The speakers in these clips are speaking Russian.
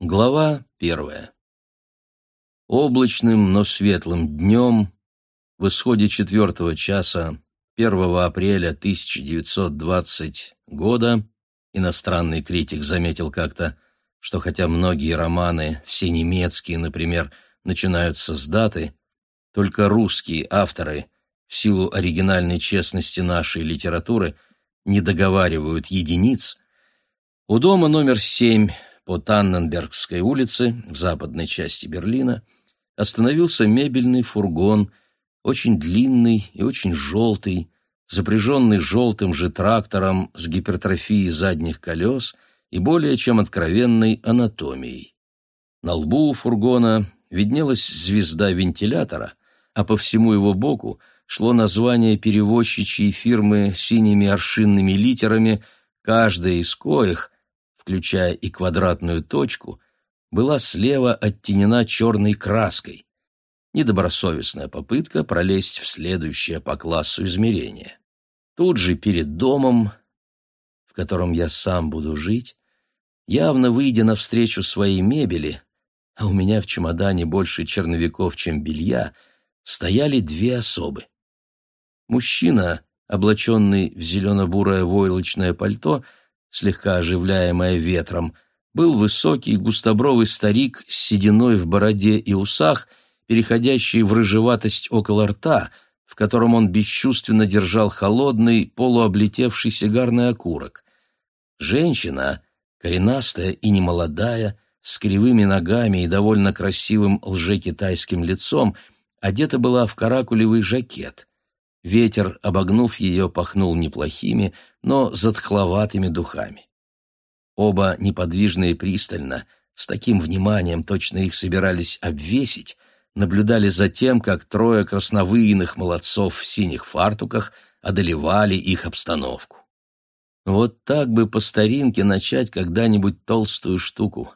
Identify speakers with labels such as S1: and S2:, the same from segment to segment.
S1: Глава первая. Облачным, но светлым днем, в исходе четвертого часа 1 апреля 1920 года, иностранный критик заметил как-то, что хотя многие романы, все немецкие, например, начинаются с даты, только русские авторы, в силу оригинальной честности нашей литературы, не договаривают единиц, у дома номер семь по Танненбергской улице в западной части Берлина остановился мебельный фургон, очень длинный и очень желтый, запряженный желтым же трактором с гипертрофией задних колес и более чем откровенной анатомией. На лбу у фургона виднелась звезда вентилятора, а по всему его боку шло название перевозчичьей фирмы синими аршинными литерами, каждая из коих — включая и квадратную точку, была слева оттенена черной краской. Недобросовестная попытка пролезть в следующее по классу измерения. Тут же перед домом, в котором я сам буду жить, явно выйдя навстречу своей мебели, а у меня в чемодане больше черновиков, чем белья, стояли две особы. Мужчина, облаченный в зелено-бурое войлочное пальто, слегка оживляемая ветром, был высокий густобровый старик с сединой в бороде и усах, переходящий в рыжеватость около рта, в котором он бесчувственно держал холодный, полуоблетевший сигарный окурок. Женщина, коренастая и немолодая, с кривыми ногами и довольно красивым лжекитайским лицом, одета была в каракулевый жакет. Ветер, обогнув ее, пахнул неплохими, но затхловатыми духами. Оба неподвижно и пристально, с таким вниманием точно их собирались обвесить, наблюдали за тем, как трое красновыйных молодцов в синих фартуках одолевали их обстановку. Вот так бы по старинке начать когда-нибудь толстую штуку,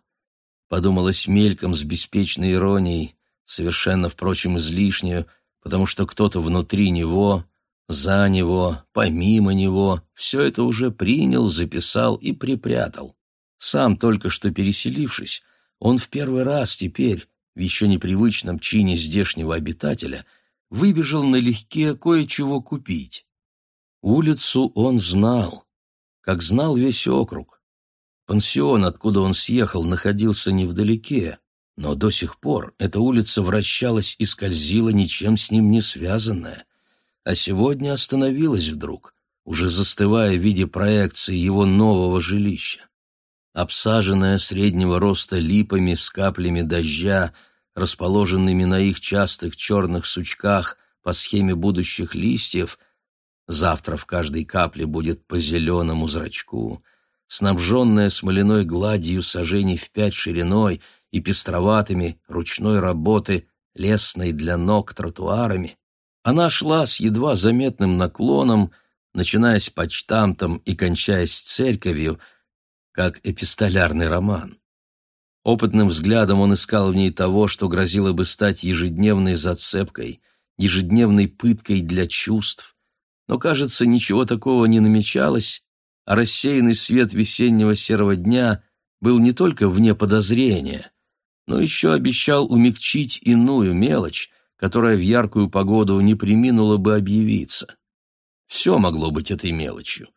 S1: подумалось мельком с беспечной иронией, совершенно, впрочем, излишнюю, потому что кто-то внутри него, за него, помимо него, все это уже принял, записал и припрятал. Сам только что переселившись, он в первый раз теперь, в еще непривычном чине здешнего обитателя, выбежал налегке кое-чего купить. Улицу он знал, как знал весь округ. Пансион, откуда он съехал, находился невдалеке, но до сих пор эта улица вращалась и скользила ничем с ним не связанная, а сегодня остановилась вдруг, уже застывая в виде проекции его нового жилища. Обсаженная среднего роста липами с каплями дождя, расположенными на их частых черных сучках по схеме будущих листьев, завтра в каждой капле будет по зеленому зрачку, снабженная смоляной гладью сажений в пять шириной — и пестроватыми ручной работы, лесной для ног тротуарами, она шла с едва заметным наклоном, начиная с и кончаясь церковью, как эпистолярный роман. Опытным взглядом он искал в ней того, что грозило бы стать ежедневной зацепкой, ежедневной пыткой для чувств. Но, кажется, ничего такого не намечалось, а рассеянный свет весеннего серого дня был не только вне подозрения, но еще обещал умягчить иную мелочь, которая в яркую погоду не приминула бы объявиться. Все могло быть этой мелочью.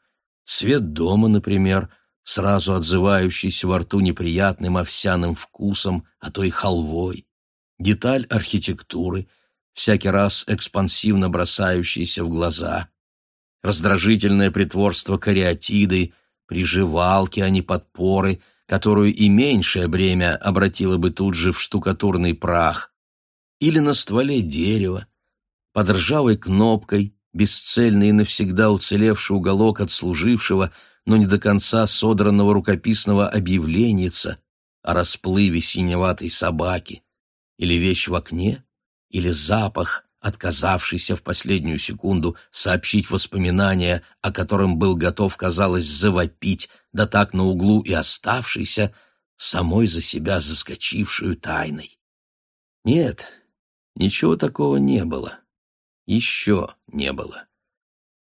S1: Цвет дома, например, сразу отзывающийся во рту неприятным овсяным вкусом, а то и халвой. Деталь архитектуры, всякий раз экспансивно бросающаяся в глаза. Раздражительное притворство кариатиды, приживалки, а не подпоры — которую и меньшее бремя обратило бы тут же в штукатурный прах, или на стволе дерева, под ржавой кнопкой, бесцельный и навсегда уцелевший уголок отслужившего, но не до конца содранного рукописного объявленница о расплыве синеватой собаки, или вещь в окне, или запах, отказавшийся в последнюю секунду сообщить воспоминания, о котором был готов, казалось, завопить, да так на углу и оставшийся, самой за себя заскочившую тайной. Нет, ничего такого не было. Еще не было.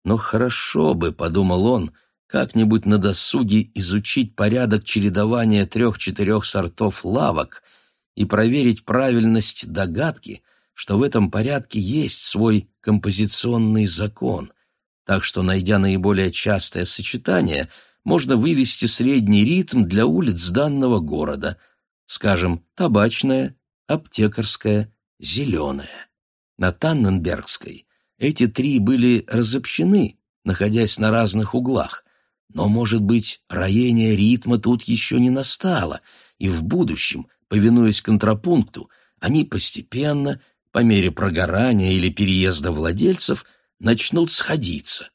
S1: Но хорошо бы, — подумал он, как-нибудь на досуге изучить порядок чередования трех-четырех сортов лавок и проверить правильность догадки, что в этом порядке есть свой композиционный закон, так что, найдя наиболее частое сочетание, можно вывести средний ритм для улиц данного города, скажем, табачная, аптекарская, зеленая. На Танненбергской эти три были разобщены, находясь на разных углах, но, может быть, роение ритма тут еще не настало, и в будущем, повинуясь контрапункту, они постепенно, по мере прогорания или переезда владельцев, начнут сходиться.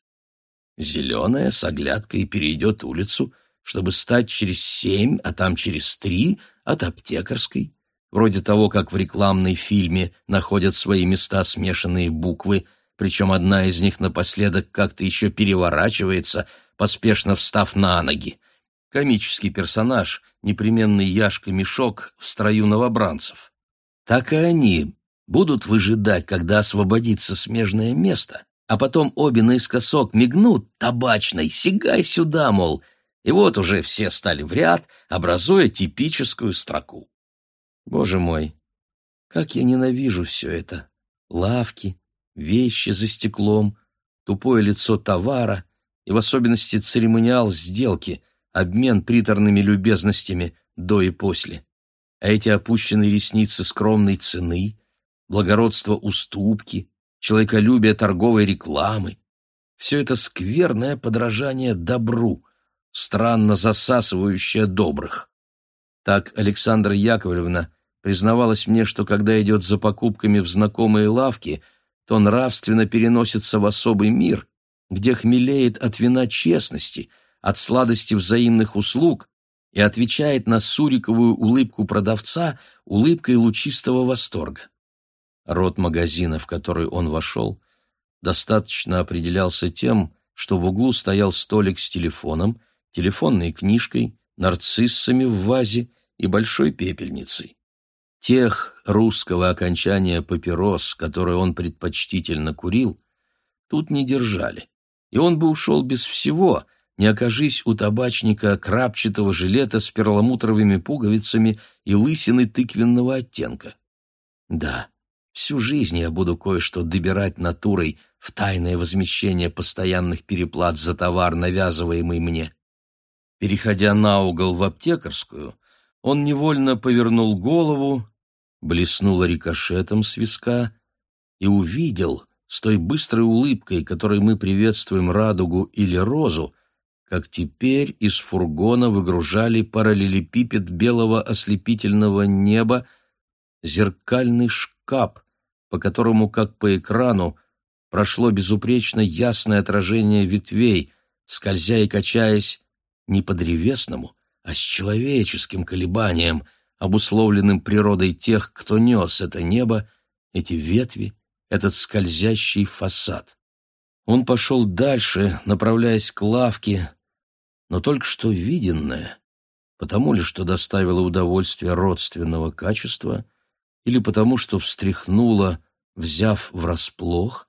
S1: Зеленая с оглядкой перейдет улицу, чтобы стать через семь, а там через три от аптекарской, вроде того, как в рекламной фильме находят свои места смешанные буквы, причем одна из них напоследок как-то еще переворачивается — поспешно встав на ноги. Комический персонаж, непременный Яшка-мешок в строю новобранцев. Так и они будут выжидать, когда освободится смежное место, а потом обе наискосок мигнут табачной, сигай сюда, мол, и вот уже все стали в ряд, образуя типическую строку. Боже мой, как я ненавижу все это! Лавки, вещи за стеклом, тупое лицо товара — и в особенности церемониал сделки, обмен приторными любезностями до и после. А эти опущенные ресницы скромной цены, благородство уступки, человеколюбие торговой рекламы — все это скверное подражание добру, странно засасывающее добрых. Так Александра Яковлевна признавалась мне, что когда идет за покупками в знакомые лавки, то нравственно переносится в особый мир, где хмелеет от вина честности, от сладости взаимных услуг и отвечает на суриковую улыбку продавца улыбкой лучистого восторга. Рот магазина, в который он вошел, достаточно определялся тем, что в углу стоял столик с телефоном, телефонной книжкой, нарциссами в вазе и большой пепельницей. Тех русского окончания папирос, которые он предпочтительно курил, тут не держали и он бы ушел без всего, не окажись у табачника крапчатого жилета с перламутровыми пуговицами и лысины тыквенного оттенка. Да, всю жизнь я буду кое-что добирать натурой в тайное возмещение постоянных переплат за товар, навязываемый мне. Переходя на угол в аптекарскую, он невольно повернул голову, блеснула рикошетом с виска и увидел — с той быстрой улыбкой, которой мы приветствуем радугу или розу, как теперь из фургона выгружали параллелепипед белого ослепительного неба, зеркальный шкаф, по которому, как по экрану, прошло безупречно ясное отражение ветвей, скользя и качаясь не по древесному, а с человеческим колебанием, обусловленным природой тех, кто нес это небо, эти ветви, этот скользящий фасад. Он пошел дальше, направляясь к лавке, но только что виденное, потому ли, что доставило удовольствие родственного качества, или потому, что встряхнуло, взяв врасплох,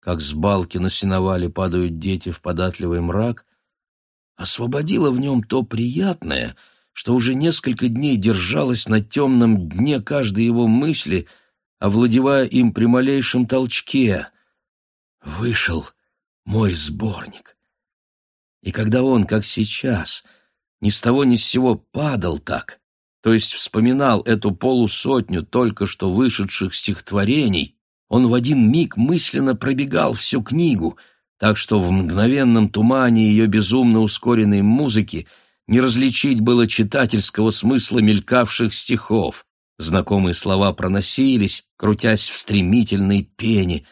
S1: как с балки на сеновале падают дети в податливый мрак, освободило в нем то приятное, что уже несколько дней держалось на темном дне каждой его мысли — овладевая им при малейшем толчке. Вышел мой сборник. И когда он, как сейчас, ни с того ни с сего падал так, то есть вспоминал эту полусотню только что вышедших стихотворений, он в один миг мысленно пробегал всю книгу, так что в мгновенном тумане ее безумно ускоренной музыки не различить было читательского смысла мелькавших стихов. Знакомые слова проносились, крутясь в стремительной пене.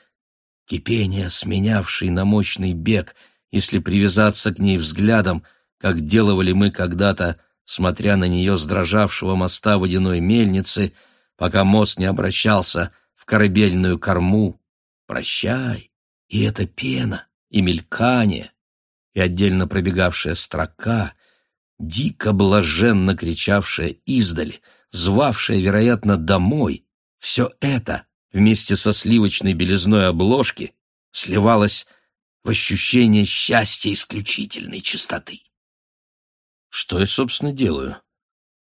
S1: Кипение, сменявший на мощный бег, если привязаться к ней взглядом, как делали мы когда-то, смотря на нее с дрожавшего моста водяной мельницы, пока мост не обращался в корабельную корму. Прощай, и эта пена, и мелькание, и отдельно пробегавшая строка, дико блаженно кричавшая издали — звавшая, вероятно, домой, все это вместе со сливочной белизной обложки сливалось в ощущение счастья исключительной чистоты. Что я, собственно, делаю?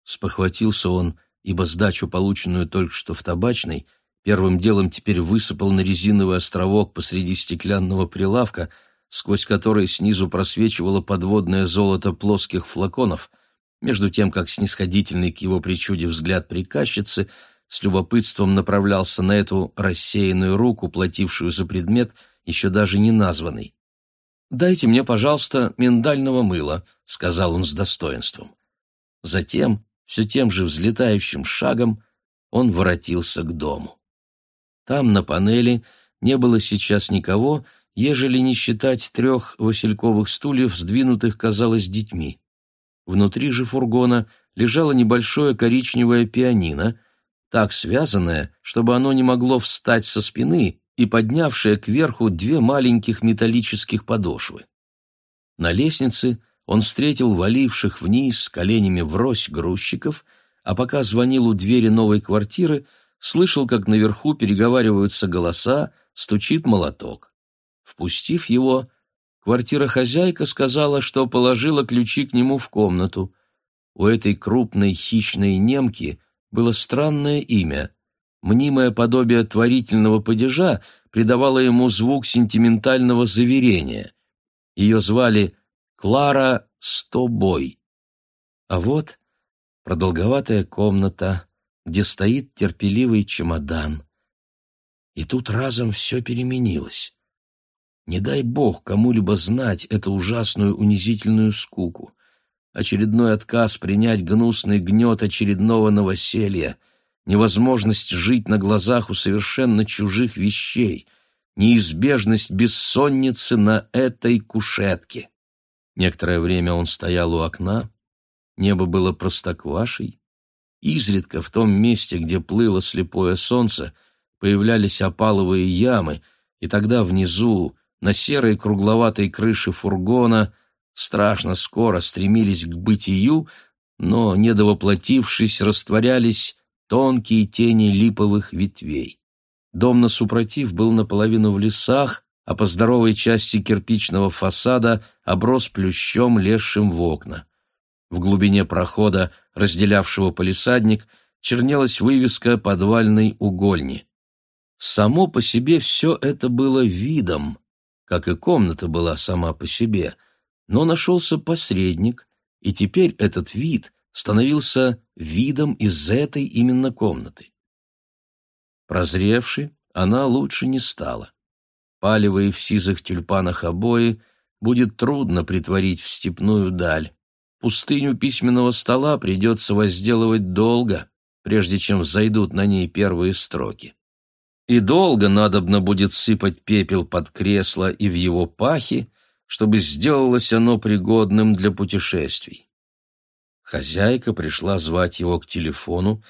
S1: Спохватился он, ибо сдачу, полученную только что в табачной, первым делом теперь высыпал на резиновый островок посреди стеклянного прилавка, сквозь который снизу просвечивало подводное золото плоских флаконов, между тем, как снисходительный к его причуде взгляд приказчицы с любопытством направлялся на эту рассеянную руку, платившую за предмет, еще даже не названный. «Дайте мне, пожалуйста, миндального мыла», — сказал он с достоинством. Затем, все тем же взлетающим шагом, он воротился к дому. Там, на панели, не было сейчас никого, ежели не считать трех васильковых стульев, сдвинутых, казалось, детьми. Внутри же фургона лежало небольшое коричневое пианино, так связанное, чтобы оно не могло встать со спины и поднявшее кверху две маленьких металлических подошвы. На лестнице он встретил валивших вниз коленями врозь грузчиков, а пока звонил у двери новой квартиры, слышал, как наверху переговариваются голоса, стучит молоток. Впустив его, квартира-хозяйка сказала, что положила ключи к нему в комнату. У этой крупной хищной немки было странное имя Мнимое подобие творительного падежа придавало ему звук сентиментального заверения. Ее звали Клара Стобой. А вот продолговатая комната, где стоит терпеливый чемодан. И тут разом все переменилось. Не дай бог кому-либо знать эту ужасную унизительную скуку. Очередной отказ принять гнусный гнет очередного новоселья — невозможность жить на глазах у совершенно чужих вещей, неизбежность бессонницы на этой кушетке. Некоторое время он стоял у окна, небо было простоквашей, изредка в том месте, где плыло слепое солнце, появлялись опаловые ямы, и тогда внизу, на серой кругловатой крыше фургона, страшно скоро стремились к бытию, но, недовоплотившись, растворялись тонкие тени липовых ветвей. Дом на супротив был наполовину в лесах, а по здоровой части кирпичного фасада оброс плющом, лезшим в окна. В глубине прохода, разделявшего полисадник, чернелась вывеска подвальной угольни. Само по себе все это было видом, как и комната была сама по себе, но нашелся посредник, и теперь этот вид становился видом из этой именно комнаты. Прозревши, она лучше не стала. Палевые в сизых тюльпанах обои будет трудно притворить в степную даль. Пустыню письменного стола придется возделывать долго, прежде чем взойдут на ней первые строки. И долго надобно будет сыпать пепел под кресло и в его пахи, чтобы сделалось оно пригодным для путешествий. Хозяйка пришла звать его к телефону,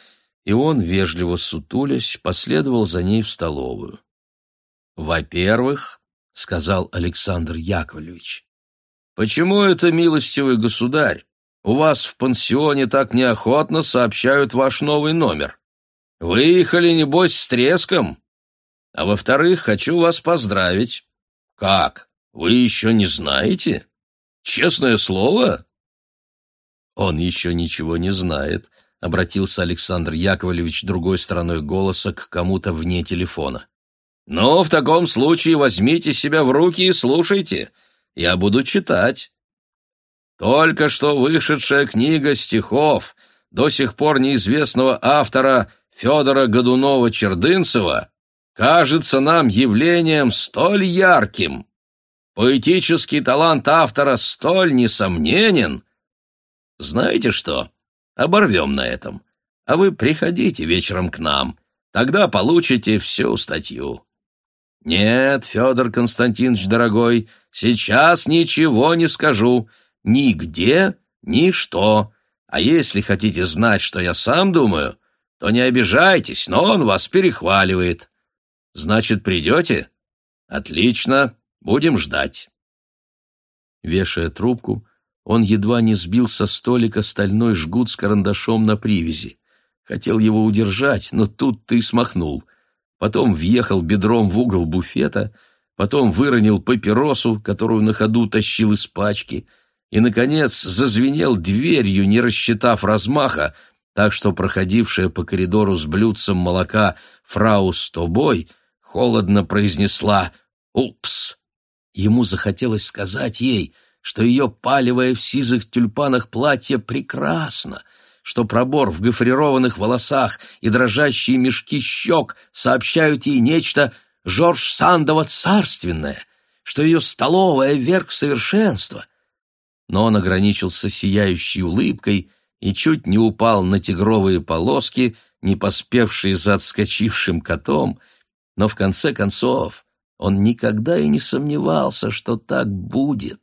S1: и он, вежливо сутулясь, последовал за ней в столовую. «Во-первых, — сказал Александр Яковлевич, — почему это, милостивый государь, у вас в пансионе так неохотно сообщают ваш новый номер? Выехали, небось, с треском? А во-вторых, хочу вас поздравить. Как, вы еще не знаете? Честное слово?» «Он еще ничего не знает», — обратился Александр Яковлевич другой стороной голоса к кому-то вне телефона. «Ну, в таком случае возьмите себя в руки и слушайте. Я буду читать». Только что вышедшая книга стихов до сих пор неизвестного автора Федора Годунова-Чердынцева кажется нам явлением столь ярким. Поэтический талант автора столь несомненен, знаете что? Оборвем на этом. А вы приходите вечером к нам. Тогда получите всю статью. Нет, Федор Константинович, дорогой, сейчас ничего не скажу. Нигде, ни что. А если хотите знать, что я сам думаю, то не обижайтесь, но он вас перехваливает. Значит, придете? Отлично, будем ждать. Вешая трубку, он едва не сбил со столика стальной жгут с карандашом на привязи. Хотел его удержать, но тут ты смахнул. Потом въехал бедром в угол буфета, потом выронил папиросу, которую на ходу тащил из пачки, и, наконец, зазвенел дверью, не рассчитав размаха, так что проходившая по коридору с блюдцем молока фрау Стобой холодно произнесла «Упс!». Ему захотелось сказать ей, что ее палевое в сизых тюльпанах платье прекрасно, что пробор в гофрированных волосах и дрожащие мешки щек сообщают ей нечто Жорж Сандова царственное, что ее столовая — верх совершенства. Но он ограничился сияющей улыбкой и чуть не упал на тигровые полоски, не поспевшие за отскочившим котом, но в конце концов он никогда и не сомневался, что так будет,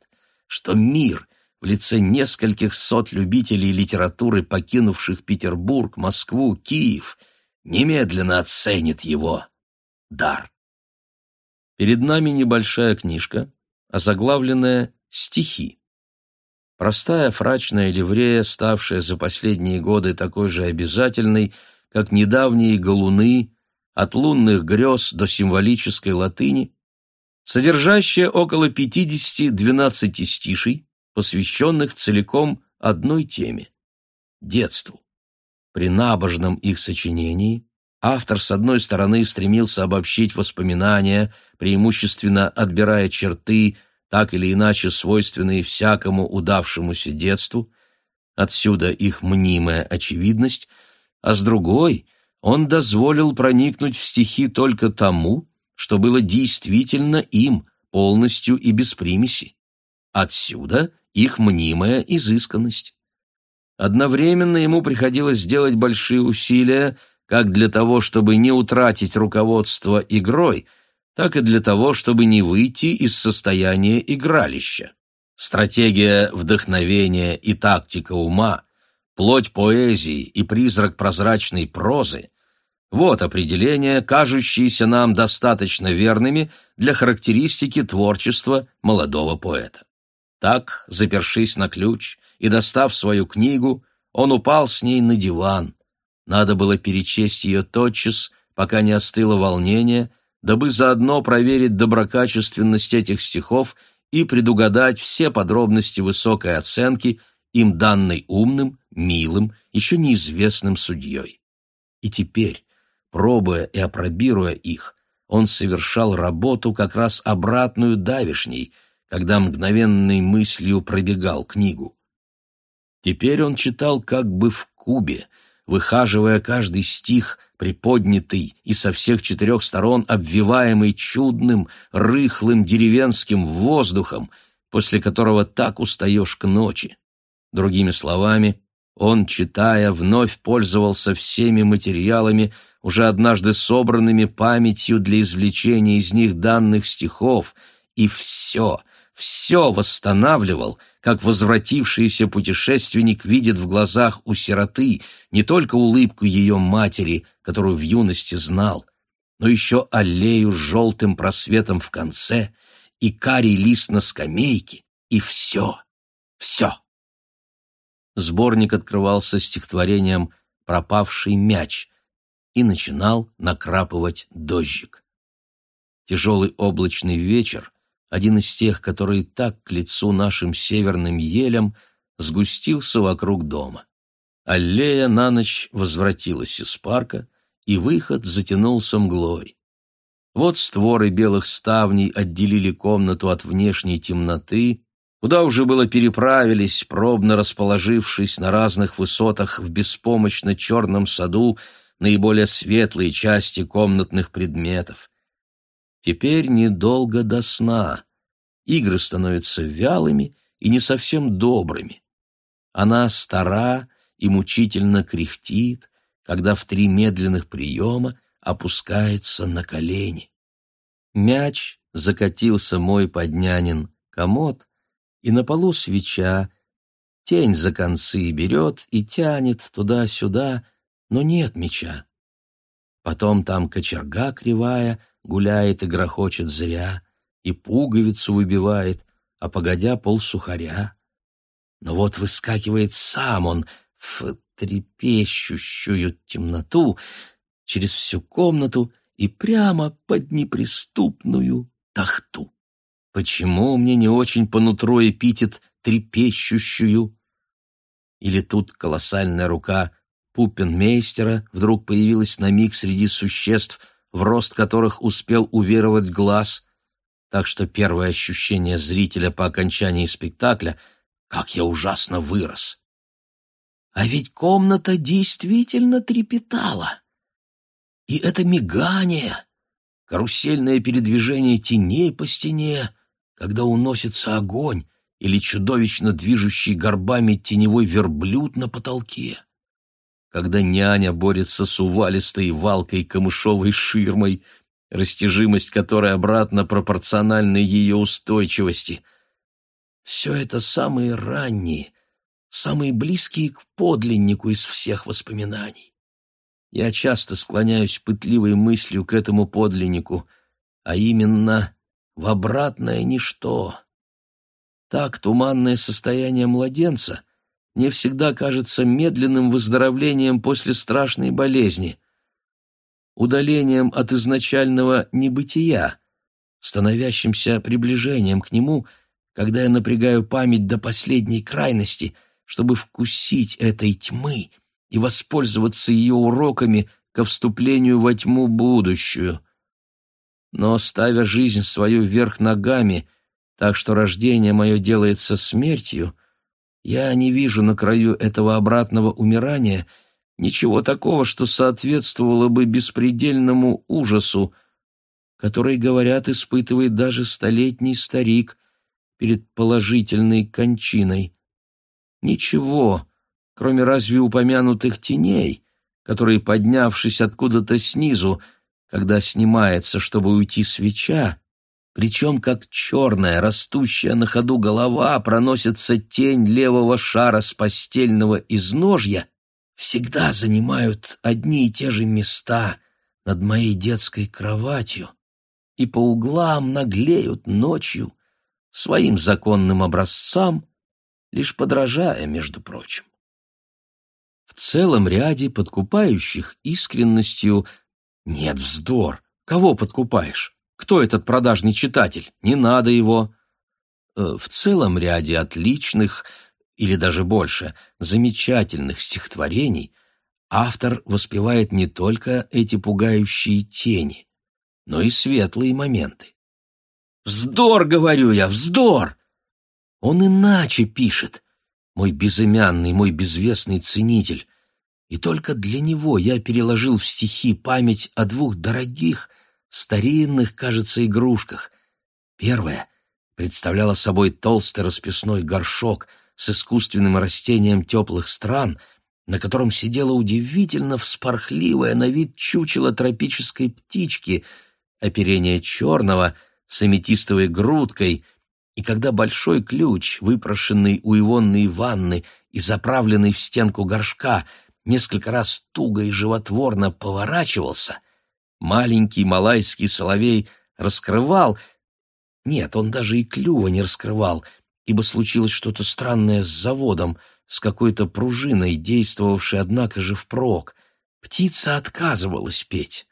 S1: что мир в лице нескольких сот любителей литературы, покинувших Петербург, Москву, Киев, немедленно оценит его дар. Перед нами небольшая книжка, озаглавленная «Стихи». Простая фрачная ливрея, ставшая за последние годы такой же обязательной, как недавние галуны, от лунных грез до символической латыни, содержащая около 50 двенадцатистишей, посвященных целиком одной теме — детству. При набожном их сочинении автор, с одной стороны, стремился обобщить воспоминания, преимущественно отбирая черты, так или иначе свойственные всякому удавшемуся детству, отсюда их мнимая очевидность, а с другой он дозволил проникнуть в стихи только тому, что было действительно им, полностью и без примеси. Отсюда их мнимая изысканность. Одновременно ему приходилось сделать большие усилия как для того, чтобы не утратить руководство игрой, так и для того, чтобы не выйти из состояния игралища. Стратегия вдохновения и тактика ума, плоть поэзии и призрак прозрачной прозы вот определения, кажущиеся нам достаточно верными для характеристики творчества молодого поэта. Так, запершись на ключ и достав свою книгу, он упал с ней на диван. Надо было перечесть ее тотчас, пока не остыло волнение, дабы заодно проверить доброкачественность этих стихов и предугадать все подробности высокой оценки, им данной умным, милым, еще неизвестным судьей. И теперь, Пробуя и опробируя их, он совершал работу как раз обратную давишней, когда мгновенной мыслью пробегал книгу. Теперь он читал как бы в кубе, выхаживая каждый стих, приподнятый и со всех четырех сторон обвиваемый чудным, рыхлым деревенским воздухом, после которого так устаешь к ночи. Другими словами, он, читая, вновь пользовался всеми материалами, уже однажды собранными памятью для извлечения из них данных стихов, и все, все восстанавливал, как возвратившийся путешественник видит в глазах у сироты не только улыбку ее матери, которую в юности знал, но еще аллею с желтым просветом в конце и карий лист на скамейке, и все, все. Сборник открывался стихотворением «Пропавший мяч», и начинал накрапывать дождик. Тяжелый облачный вечер, один из тех, которые так к лицу нашим северным елям, сгустился вокруг дома. Аллея на ночь возвратилась из парка, и выход затянулся мглой. Вот створы белых ставней отделили комнату от внешней темноты, куда уже было переправились, пробно расположившись на разных высотах в беспомощно черном саду, наиболее светлые части комнатных предметов. Теперь недолго до сна. Игры становятся вялыми и не совсем добрыми. Она стара и мучительно кряхтит, когда в три медленных приема опускается на колени. Мяч закатился мой поднянин комод, и на полу свеча, тень за концы берет и тянет туда-сюда, но нет меча. Потом там кочерга кривая гуляет и грохочет зря, и пуговицу выбивает, а погодя полсухаря. Но вот выскакивает сам он в трепещущую темноту через всю комнату и прямо под неприступную тахту. Почему мне не очень по нутру эпитет «трепещущую»? Или тут колоссальная рука пупенмейстера вдруг появилась на миг среди существ, в рост которых успел уверовать глаз, так что первое ощущение зрителя по окончании спектакля — как я ужасно вырос! А ведь комната действительно трепетала. И это мигание, карусельное передвижение теней по стене, когда уносится огонь или чудовищно движущий горбами теневой верблюд на потолке, когда няня борется с увалистой валкой камышовой ширмой, растяжимость которой обратно пропорциональна ее устойчивости. Все это самые ранние, самые близкие к подлиннику из всех воспоминаний. Я часто склоняюсь пытливой мыслью к этому подлиннику, а именно в обратное ничто. Так туманное состояние младенца не всегда кажется медленным выздоровлением после страшной болезни, удалением от изначального небытия, становящимся приближением к нему, когда я напрягаю память до последней крайности — чтобы вкусить этой тьмы и воспользоваться ее уроками ко вступлению во тьму будущую. Но, ставя жизнь свою вверх ногами, так что рождение мое делается смертью, я не вижу на краю этого обратного умирания ничего такого, что соответствовало бы беспредельному ужасу, который, говорят, испытывает даже столетний старик перед положительной кончиной. Ничего, кроме разве упомянутых теней, которые, поднявшись откуда-то снизу, когда снимается, чтобы уйти свеча, причем как черная, растущая на ходу голова, проносится тень левого шара с постельного изножья, всегда занимают одни и те же места над моей детской кроватью и по углам наглеют ночью своим законным образцам лишь подражая, между прочим. В целом ряде подкупающих искренностью нет вздор. Кого подкупаешь? Кто этот продажный читатель? Не надо его. Э, в целом ряде отличных, или даже больше, замечательных стихотворений автор воспевает не только эти пугающие тени, но и светлые моменты. «Вздор, говорю я, вздор! Он иначе пишет, мой безымянный, мой безвестный ценитель. И только для него я переложил в стихи память о двух дорогих, старинных, кажется, игрушках. Первая представляла собой толстый расписной горшок с искусственным растением теплых стран, на котором сидела удивительно вспорхливая на вид чучело тропической птички, оперение черного с аметистовой грудкой — и когда большой ключ, выпрошенный у Ивонной ванны и заправленный в стенку горшка, несколько раз туго и животворно поворачивался, маленький малайский соловей раскрывал... Нет, он даже и клюва не раскрывал, ибо случилось что-то странное с заводом, с какой-то пружиной, действовавшей, однако же, впрок. Птица отказывалась петь.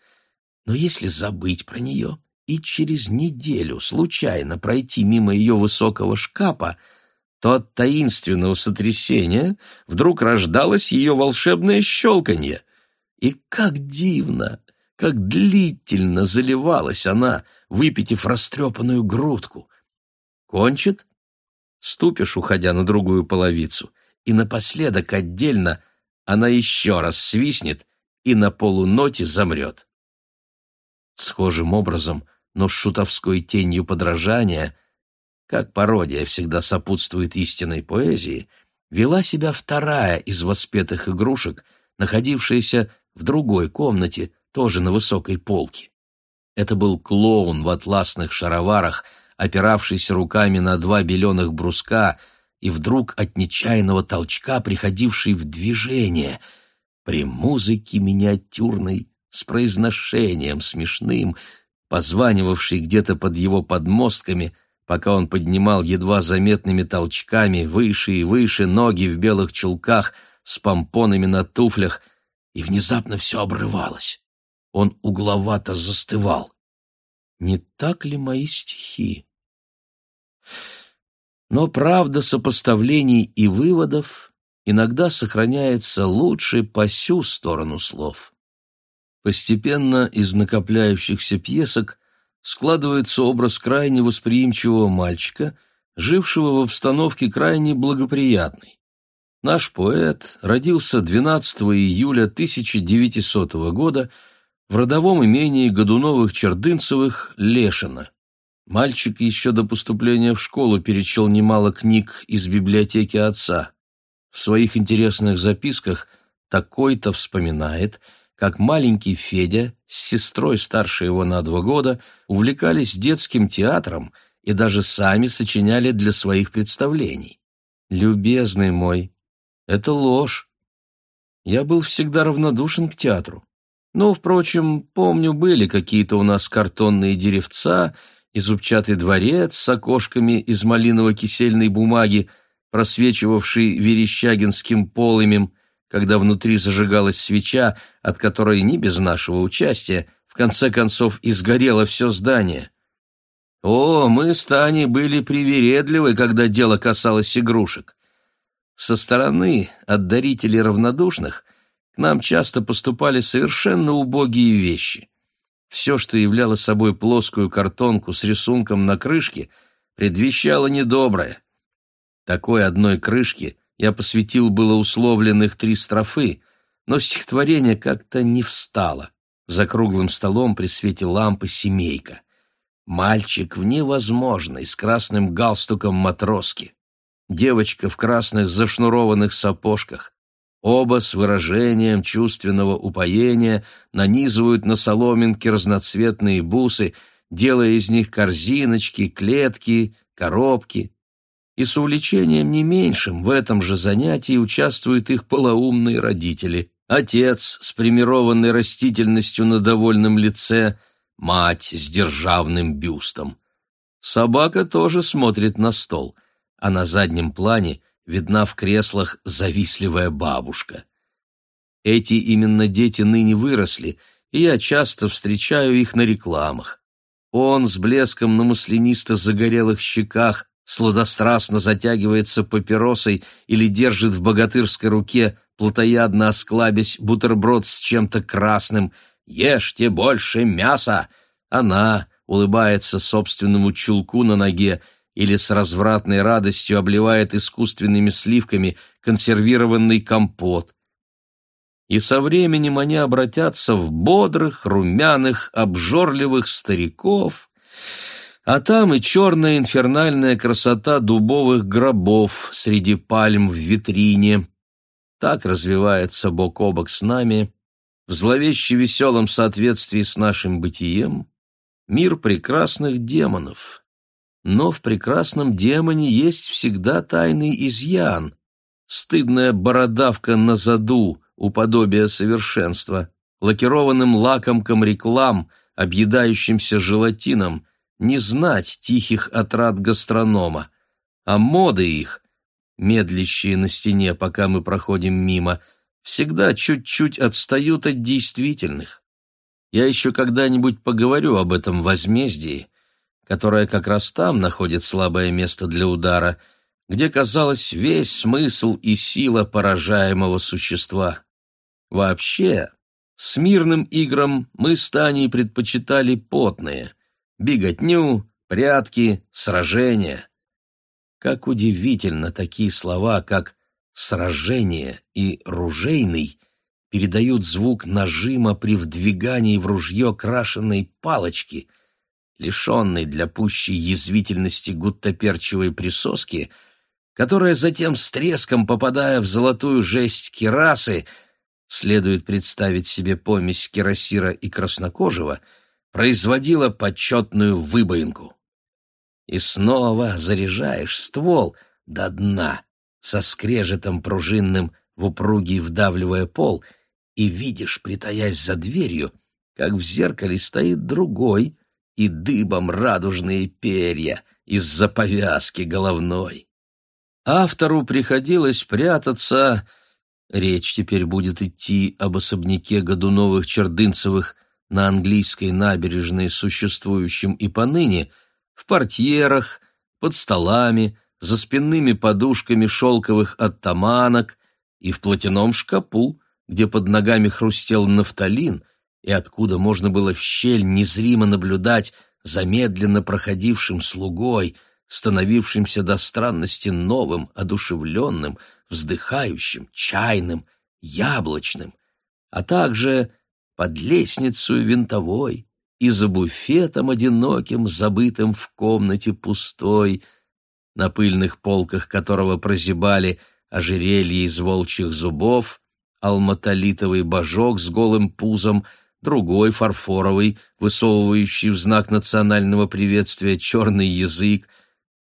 S1: Но если забыть про нее, и через неделю случайно пройти мимо ее высокого шкафа, то от таинственного сотрясения вдруг рождалось ее волшебное щелканье. И как дивно, как длительно заливалась она, выпитив растрепанную грудку. Кончит, ступишь, уходя на другую половицу, и напоследок отдельно она еще раз свистнет и на полуноте замрет. Схожим образом но с шутовской тенью подражания, как пародия всегда сопутствует истинной поэзии, вела себя вторая из воспетых игрушек, находившаяся в другой комнате, тоже на высокой полке. Это был клоун в атласных шароварах, опиравшийся руками на два беленых бруска и вдруг от нечаянного толчка приходивший в движение при музыке миниатюрной, с произношением смешным, позванивавший где-то под его подмостками, пока он поднимал едва заметными толчками выше и выше ноги в белых чулках с помпонами на туфлях, и внезапно все обрывалось. Он угловато застывал. Не так ли мои стихи? Но правда сопоставлений и выводов иногда сохраняется лучше по сю сторону слов. Постепенно из накопляющихся пьесок складывается образ крайне восприимчивого мальчика, жившего в обстановке крайне благоприятной. Наш поэт родился 12 июля 1900 года в родовом имении Годуновых-Чердынцевых Лешино. Мальчик еще до поступления в школу перечел немало книг из библиотеки отца. В своих интересных записках такой-то вспоминает, как маленький Федя с сестрой старше его на два года увлекались детским театром и даже сами сочиняли для своих представлений. «Любезный мой, это ложь. Я был всегда равнодушен к театру. Но, впрочем, помню, были какие-то у нас картонные деревца и зубчатый дворец с окошками из малиново-кисельной бумаги, просвечивавший верещагинским полымем, когда внутри зажигалась свеча, от которой не без нашего участия в конце концов изгорело все здание. О, мы с Таней были привередливы, когда дело касалось игрушек. Со стороны, от дарителей равнодушных, нам часто поступали совершенно убогие вещи. Все, что являло собой плоскую картонку с рисунком на крышке, предвещало недоброе. Такой одной крышке я посвятил было условленных три строфы, но стихотворение как-то не встало. За круглым столом при свете лампы семейка. Мальчик в невозможной, с красным галстуком матроски. Девочка в красных зашнурованных сапожках. Оба с выражением чувственного упоения нанизывают на соломинки разноцветные бусы, делая из них корзиночки, клетки, коробки. И с увлечением не меньшим в этом же занятии участвуют их полоумные родители. Отец с примированной растительностью на довольном лице, мать с державным бюстом. Собака тоже смотрит на стол, а на заднем плане — видна в креслах завистливая бабушка. Эти именно дети ныне выросли, и я часто встречаю их на рекламах. Он с блеском на маслянисто-загорелых щеках сладострастно затягивается папиросой или держит в богатырской руке, плотоядно осклабясь, бутерброд с чем-то красным. «Ешьте больше мяса!» Она улыбается собственному чулку на ноге или с развратной радостью обливает искусственными сливками консервированный компот. И со временем они обратятся в бодрых, румяных, обжорливых стариков, а там и черная инфернальная красота дубовых гробов среди пальм в витрине. Так развивается бок о бок с нами, в зловеще веселом соответствии с нашим бытием, мир прекрасных демонов, но в прекрасном демоне есть всегда тайный изъян, стыдная бородавка на заду у подобия совершенства, лакированным лакомком реклам, объедающимся желатином, не знать тихих отрад гастронома, а моды их, медлящие на стене, пока мы проходим мимо, всегда чуть-чуть отстают от действительных. Я еще когда-нибудь поговорю об этом возмездии, которая как раз там находит слабое место для удара, где, казалось, весь смысл и сила поражаемого существа. Вообще, с мирным играм мы с Таней предпочитали потные — беготню, прятки, сражения. Как удивительно такие слова, как «сражение» и «ружейный» передают звук нажима при вдвигании в ружье крашеной палочки — лишенной для пущей язвительности гуттаперчевой присоски, которая затем с треском, попадая в золотую жесть керасы, следует представить себе помесь кирасира и краснокожего, производила почетную выбоинку. И снова заряжаешь ствол до дна, со скрежетом пружинным в упругий вдавливая пол, и видишь, притаясь за дверью, как в зеркале стоит другой, и дыбом радужные перья из-за повязки головной. Автору приходилось прятаться, речь теперь будет идти об особняке Годуновых-Чердынцевых, на английской набережной существующем и поныне, в портьерах, под столами, за спинными подушками шелковых оттаманок и в платяном шкапу, где под ногами хрустел нафталин, и откуда можно было в щель незримо наблюдать за медленно проходившим слугой, становившимся до странности новым, одушевленным, вздыхающим, чайным, яблочным, а также под лестницу винтовой и за буфетом одиноким, забытым в комнате пустой, на пыльных полках которого прозябали ожерелье из волчьих зубов, алматолитовый божок с голым пузом — другой фарфоровый, высовывающий в знак национального приветствия черный язык,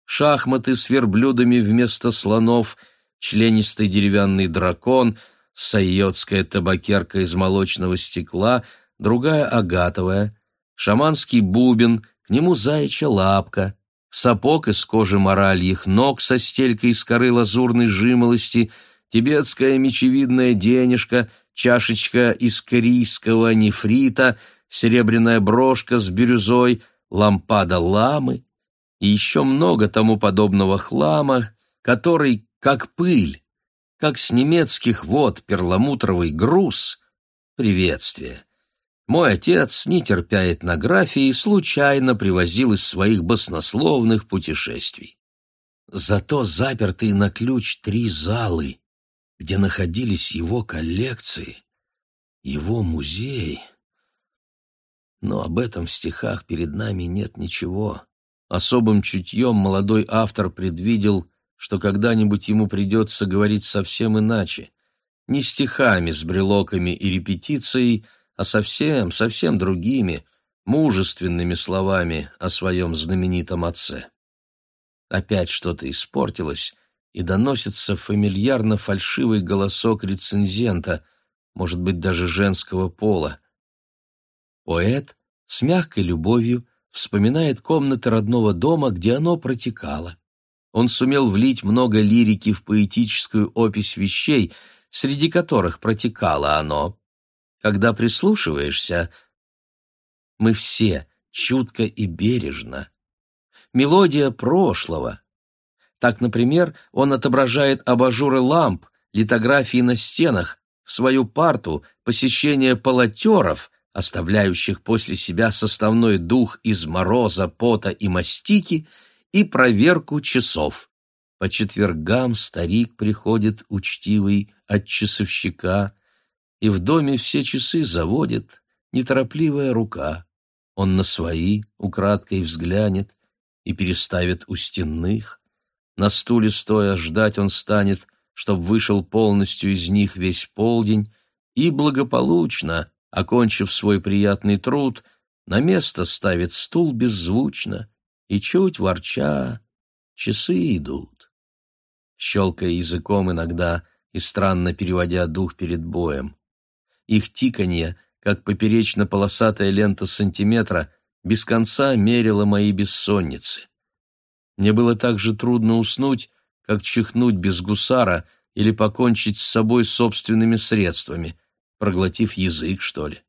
S1: шахматы с верблюдами вместо слонов, членистый деревянный дракон, сайотская табакерка из молочного стекла, другая агатовая, шаманский бубен, к нему заячья лапка, сапог из кожи моральих ног со стелькой из коры лазурной жимолости, тибетская мечевидная денежка — чашечка из корейского нефрита, серебряная брошка с бирюзой, лампада ламы и еще много тому подобного хлама, который, как пыль, как с немецких вод перламутровый груз, приветствие. Мой отец, не терпя этнографии, случайно привозил из своих баснословных путешествий. Зато запертые на ключ три залы, где находились его коллекции, его музей. Но об этом в стихах перед нами нет ничего. Особым чутьем молодой автор предвидел, что когда-нибудь ему придется говорить совсем иначе, не стихами с брелоками и репетицией, а совсем, совсем другими, мужественными словами о своем знаменитом отце. Опять что-то испортилось, и доносится фамильярно фальшивый голосок рецензента, может быть, даже женского пола. Поэт с мягкой любовью вспоминает комнаты родного дома, где оно протекало. Он сумел влить много лирики в поэтическую опись вещей, среди которых протекало оно. Когда прислушиваешься, мы все чутко и бережно. Мелодия прошлого, так, например, он отображает абажуры ламп, литографии на стенах, свою парту, посещение полотеров, оставляющих после себя составной дух из мороза, пота и мастики, и проверку часов. По четвергам старик приходит учтивый от часовщика, и в доме все часы заводит неторопливая рука. Он на свои украдкой взглянет и переставит у стенных, на стуле стоя ждать он станет, чтоб вышел полностью из них весь полдень, и благополучно, окончив свой приятный труд, на место ставит стул беззвучно, и чуть ворча, часы идут. Щелкая языком иногда и странно переводя дух перед боем. Их тиканье, как поперечно-полосатая лента сантиметра, без конца мерило мои бессонницы. Мне было так же трудно уснуть, как чихнуть без гусара или покончить с собой собственными средствами, проглотив язык, что ли.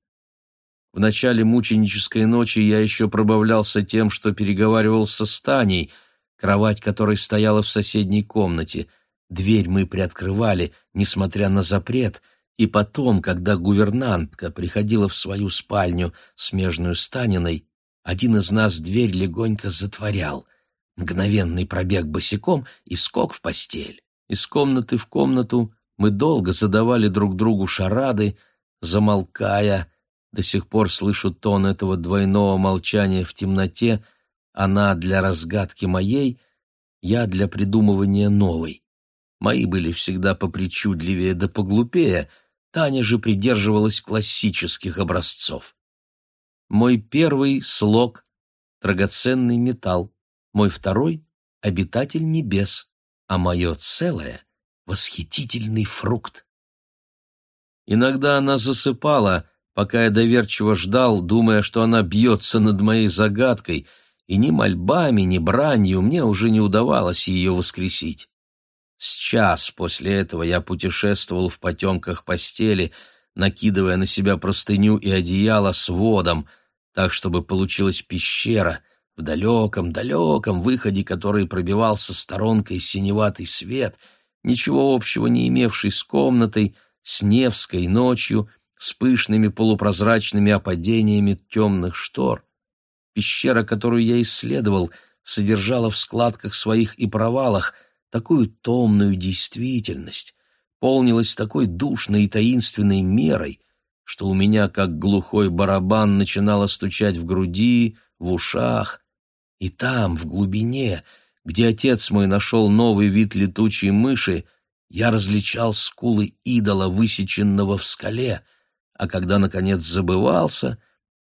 S1: В начале мученической ночи я еще пробавлялся тем, что переговаривался с Таней, кровать которой стояла в соседней комнате. Дверь мы приоткрывали, несмотря на запрет, и потом, когда гувернантка приходила в свою спальню, смежную с Таниной, один из нас дверь легонько затворял мгновенный пробег босиком и скок в постель. Из комнаты в комнату мы долго задавали друг другу шарады, замолкая, до сих пор слышу тон этого двойного молчания в темноте, она для разгадки моей, я для придумывания новой. Мои были всегда попричудливее да поглупее, Таня же придерживалась классических образцов. Мой первый слог — драгоценный металл, мой второй — обитатель небес, а мое целое — восхитительный фрукт. Иногда она засыпала, пока я доверчиво ждал, думая, что она бьется над моей загадкой, и ни мольбами, ни бранью мне уже не удавалось ее воскресить. С час после этого я путешествовал в потемках постели, накидывая на себя простыню и одеяло с водом, так, чтобы получилась пещера, в далеком-далеком выходе, который пробивался сторонкой синеватый свет, ничего общего не имевший с комнатой, с Невской ночью, с пышными полупрозрачными опадениями темных штор. Пещера, которую я исследовал, содержала в складках своих и провалах такую томную действительность, полнилась такой душной и таинственной мерой, что у меня, как глухой барабан, начинало стучать в груди, в ушах. И там, в глубине, где отец мой нашел новый вид летучей мыши, я различал скулы идола, высеченного в скале, а когда, наконец, забывался,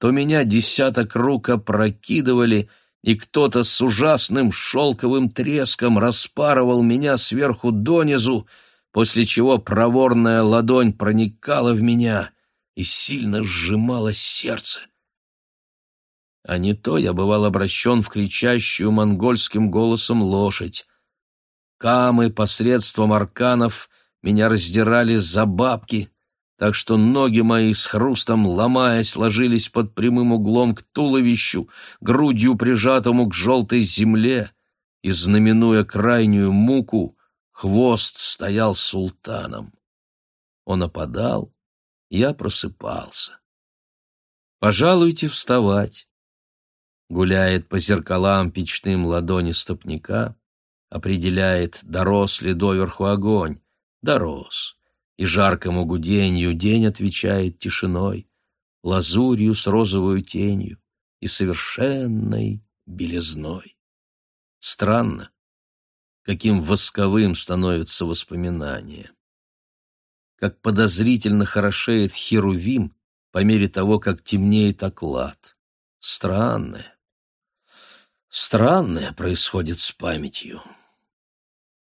S1: то меня десяток рук опрокидывали, и кто-то с ужасным шелковым треском распарывал меня сверху донизу, после чего проворная ладонь проникала в меня и сильно сжимала сердце. А не то я бывал обращен в кричащую монгольским голосом лошадь. Камы посредством арканов меня раздирали за бабки, так что ноги мои с хрустом ломаясь ложились под прямым углом к туловищу, грудью прижатому к желтой земле, и, знаменуя крайнюю муку, Хвост стоял султаном. Он опадал, я просыпался. «Пожалуйте вставать!» Гуляет по зеркалам печным ладони стопника, определяет, дорос ли доверху огонь. Дорос. И жаркому гуденью день отвечает тишиной, лазурью с розовой тенью и совершенной белизной. Странно, каким восковым становится воспоминание. Как подозрительно хорошеет Херувим по мере того, как темнеет оклад. Странное. Странное происходит с памятью.